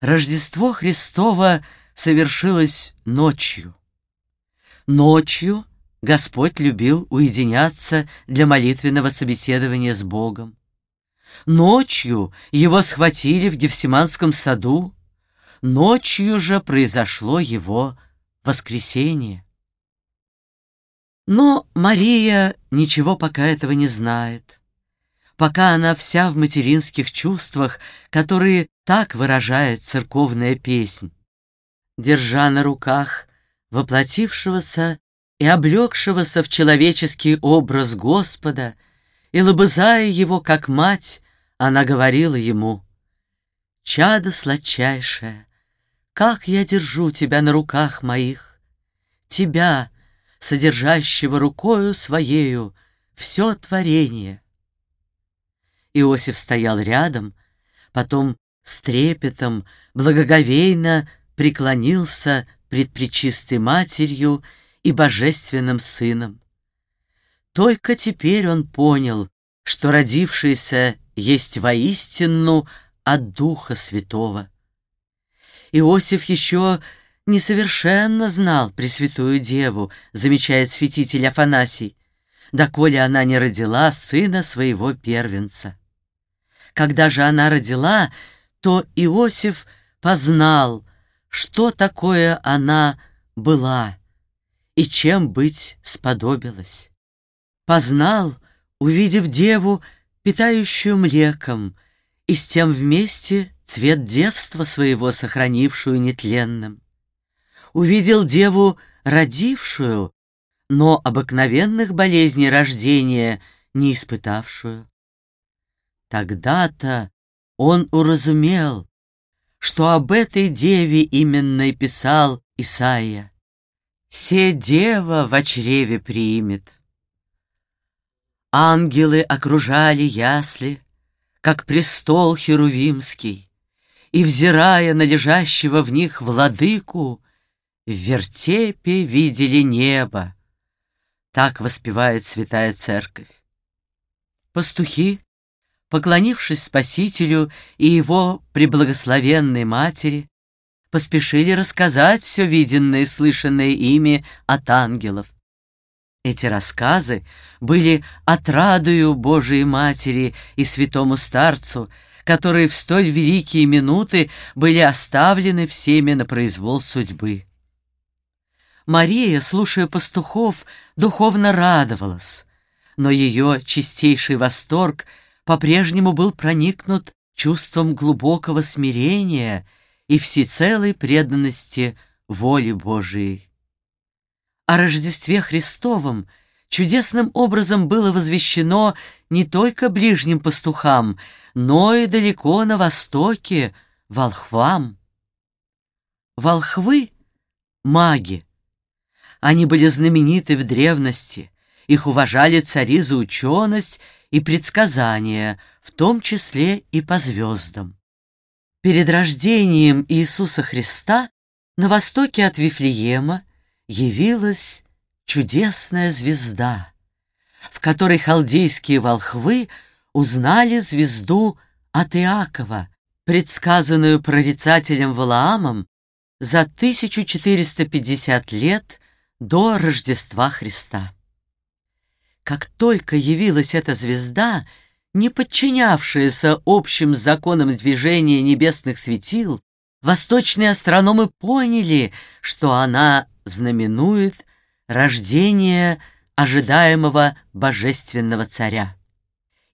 Рождество Христово совершилось ночью. Ночью Господь любил уединяться для молитвенного собеседования с Богом. Ночью его схватили в Гефсиманском саду, ночью же произошло его воскресение. Но Мария ничего пока этого не знает пока она вся в материнских чувствах, которые так выражает церковная песнь. Держа на руках воплотившегося и облегшегося в человеческий образ Господа, и лобызая его, как мать, она говорила ему, «Чадо сладчайшее, как я держу тебя на руках моих, тебя, содержащего рукою своею все творение». Иосиф стоял рядом, потом с трепетом, благоговейно преклонился пред Пречистой Матерью и Божественным Сыном. Только теперь он понял, что родившийся есть воистину от Духа Святого. Иосиф еще несовершенно знал Пресвятую Деву, замечает святитель Афанасий, доколе она не родила сына своего первенца. Когда же она родила, то Иосиф познал, что такое она была и чем быть сподобилась. Познал, увидев деву, питающую млеком, и с тем вместе цвет девства своего сохранившую нетленным. Увидел деву, родившую, но обыкновенных болезней рождения не испытавшую. Тогда-то он уразумел, что об этой деве именно и писал Исаия. «Се дева в чреве примет». Ангелы окружали ясли, как престол херувимский, и, взирая на лежащего в них владыку, в вертепе видели небо. Так воспевает святая церковь. Пастухи поклонившись Спасителю и его преблагословенной матери, поспешили рассказать все виденное и слышанное ими от ангелов. Эти рассказы были отрадою Божией Матери и святому старцу, которые в столь великие минуты были оставлены всеми на произвол судьбы. Мария, слушая пастухов, духовно радовалась, но ее чистейший восторг — по-прежнему был проникнут чувством глубокого смирения и всецелой преданности воле Божией. О Рождестве Христовом чудесным образом было возвещено не только ближним пастухам, но и далеко на востоке, волхвам. Волхвы — маги. Они были знамениты в древности, их уважали цари за ученость и предсказания, в том числе и по звездам. Перед рождением Иисуса Христа на востоке от Вифлеема явилась чудесная звезда, в которой халдейские волхвы узнали звезду от Иакова, предсказанную прорицателем Валаамом за 1450 лет до Рождества Христа. Как только явилась эта звезда, не подчинявшаяся общим законам движения небесных светил, восточные астрономы поняли, что она знаменует рождение ожидаемого божественного царя.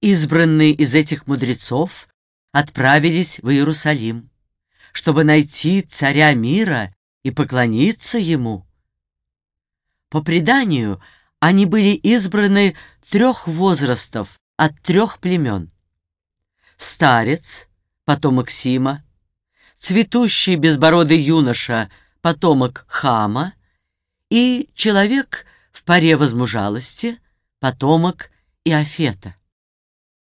Избранные из этих мудрецов отправились в Иерусалим, чтобы найти царя мира и поклониться ему. По преданию, они были избраны трех возрастов от трех племен. Старец, потомок Сима, цветущий безбородый юноша, потомок Хама, и человек в паре возмужалости, потомок Иофета.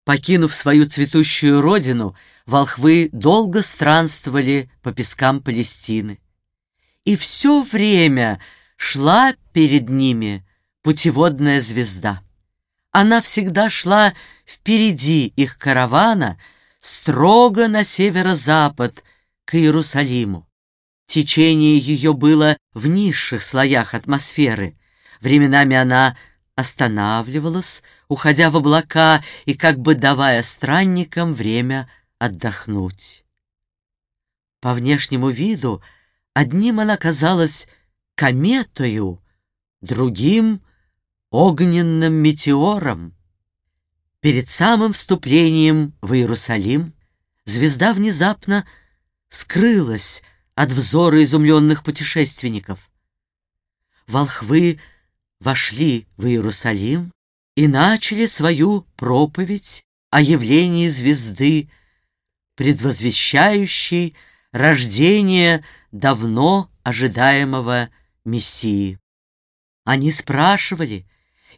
Покинув свою цветущую родину, волхвы долго странствовали по пескам Палестины. И все время шла перед ними путеводная звезда. Она всегда шла впереди их каравана, строго на северо-запад, к Иерусалиму. Течение ее было в низших слоях атмосферы. Временами она останавливалась, уходя в облака и как бы давая странникам время отдохнуть. По внешнему виду одним она казалась кометою, другим — огненным метеором. Перед самым вступлением в Иерусалим звезда внезапно скрылась от взора изумленных путешественников. Волхвы вошли в Иерусалим и начали свою проповедь о явлении звезды, предвозвещающей рождение давно ожидаемого Мессии. Они спрашивали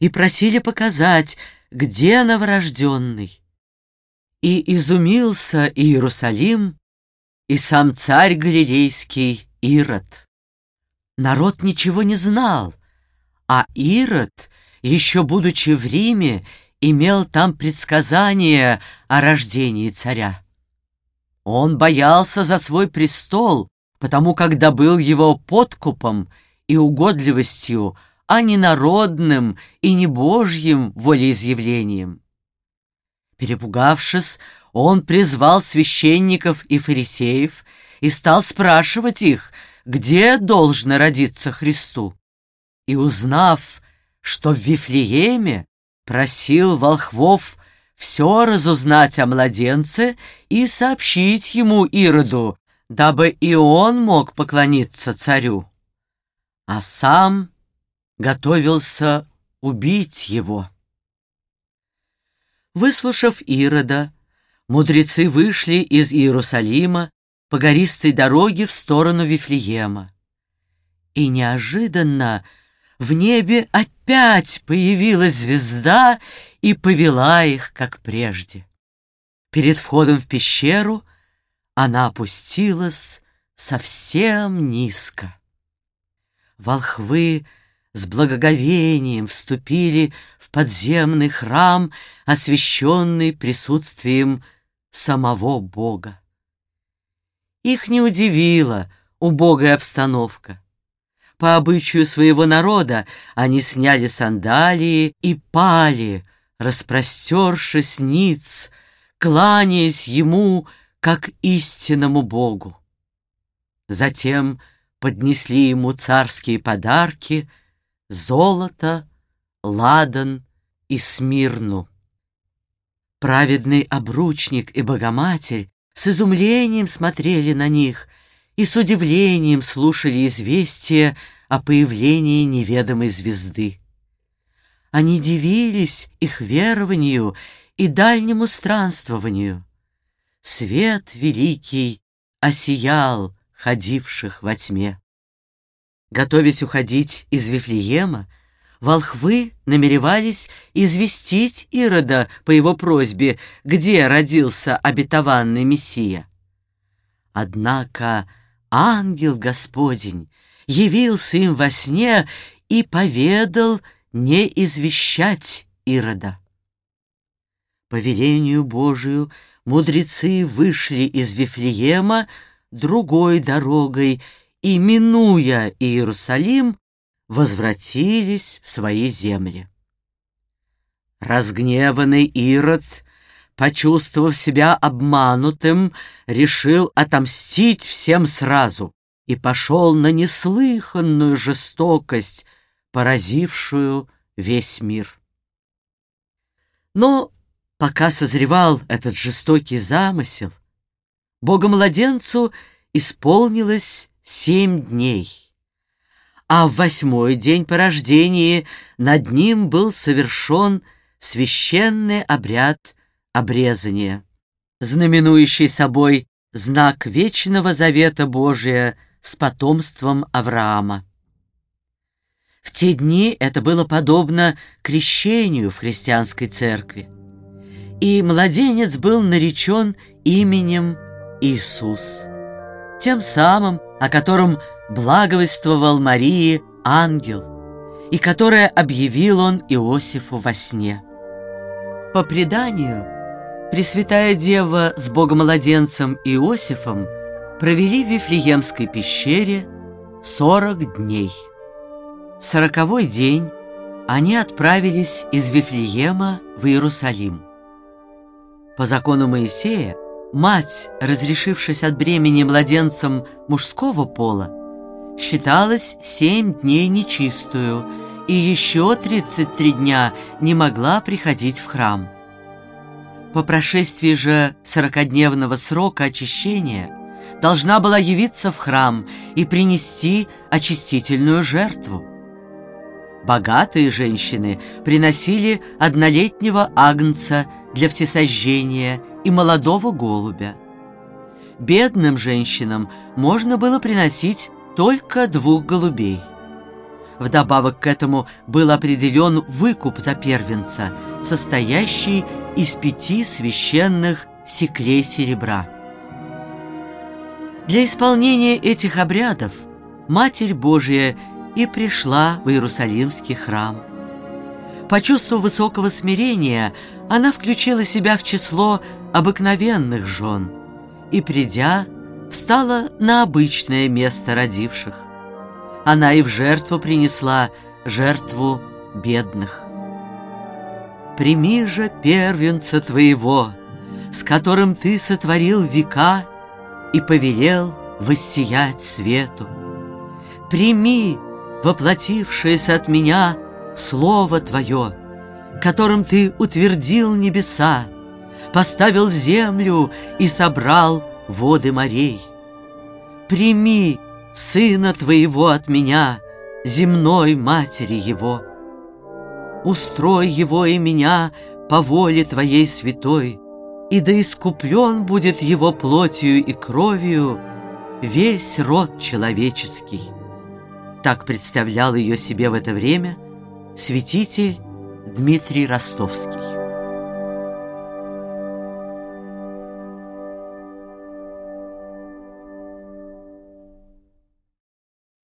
и просили показать, где новорожденный. И изумился Иерусалим, и сам царь Галилейский Ирод. Народ ничего не знал, а Ирод, еще будучи в Риме, имел там предсказание о рождении царя. Он боялся за свой престол, потому как добыл его подкупом и угодливостью, а не народным и не божьим волеизъявлением. Перепугавшись, он призвал священников и фарисеев и стал спрашивать их, где должно родиться Христу. И узнав, что в Вифлееме, просил волхвов все разузнать о младенце и сообщить ему Ироду, дабы и он мог поклониться царю. А сам готовился убить его. Выслушав Ирода, мудрецы вышли из Иерусалима по гористой дороге в сторону Вифлеема. И неожиданно в небе опять появилась звезда и повела их, как прежде. Перед входом в пещеру она опустилась совсем низко. Волхвы с благоговением вступили в подземный храм, освященный присутствием самого Бога. Их не удивила убогая обстановка. По обычаю своего народа они сняли сандалии и пали, распростершись ниц, кланяясь ему, как истинному Богу. Затем поднесли ему царские подарки — золото, ладан и смирну. Праведный обручник и богоматерь с изумлением смотрели на них и с удивлением слушали известия о появлении неведомой звезды. Они дивились их верованию и дальнему странствованию. Свет великий осиял ходивших во тьме. Готовясь уходить из Вифлеема, волхвы намеревались известить Ирода по его просьбе, где родился обетованный Мессия. Однако ангел Господень явился им во сне и поведал не извещать Ирода. По велению Божию мудрецы вышли из Вифлеема другой дорогой и, минуя Иерусалим, возвратились в свои земли. Разгневанный Ирод, почувствовав себя обманутым, решил отомстить всем сразу и пошел на неслыханную жестокость, поразившую весь мир. Но пока созревал этот жестокий замысел, Богомладенцу исполнилось семь дней. А в восьмой день по рождении над ним был совершен священный обряд обрезания, знаменующий собой знак вечного завета Божия с потомством Авраама. В те дни это было подобно крещению в христианской церкви. И младенец был наречен именем Иисус, тем самым, о котором благовествовал Марии ангел, и которое объявил он Иосифу во сне. По преданию, Пресвятая Дева с Богомладенцем Иосифом провели в Вифлеемской пещере сорок дней. В сороковой день они отправились из Вифлеема в Иерусалим. По закону Моисея, мать, разрешившись от бремени младенцам мужского пола, считалась семь дней нечистую и еще 33 дня не могла приходить в храм. По прошествии же сорокодневного срока очищения должна была явиться в храм и принести очистительную жертву. Богатые женщины приносили однолетнего агнца для всесожжения и молодого голубя. Бедным женщинам можно было приносить только двух голубей. Вдобавок к этому был определен выкуп за первенца, состоящий из пяти священных секлей серебра. Для исполнения этих обрядов Матерь Божия и пришла в Иерусалимский храм. По чувству высокого смирения она включила себя в число обыкновенных жен и, придя, встала на обычное место родивших. Она и в жертву принесла жертву бедных. «Прими же первенца твоего, с которым ты сотворил века и повелел воссиять свету. Прими, воплотившееся от меня, Слово Твое, которым Ты утвердил небеса, поставил землю и собрал воды морей. Прими Сына Твоего от меня, земной Матери Его. Устрой Его и меня по воле Твоей святой, и да искуплен будет Его плотью и кровью весь род человеческий. Так представлял ее себе в это время святитель Дмитрий Ростовский.